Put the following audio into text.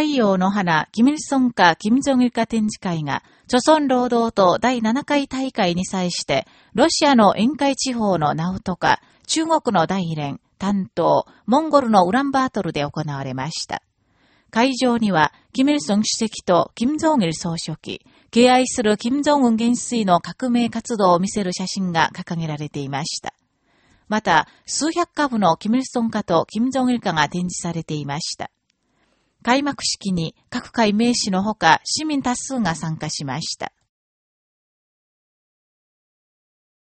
太陽の花、キミルソンカ、キム・ジョンイルカ展示会が、著村労働党第7回大会に際して、ロシアの沿海地方のナウトカ、中国の大連、担当、モンゴルのウランバートルで行われました。会場には、キム・イルソン主席とキム・ジョンイル総書記、敬愛するキム・ジョンウン元帥の革命活動を見せる写真が掲げられていました。また、数百株のキム・イルソン家とキム・ジョンイル家が展示されていました。開幕式に各界名士のほか市民多数が参加しました。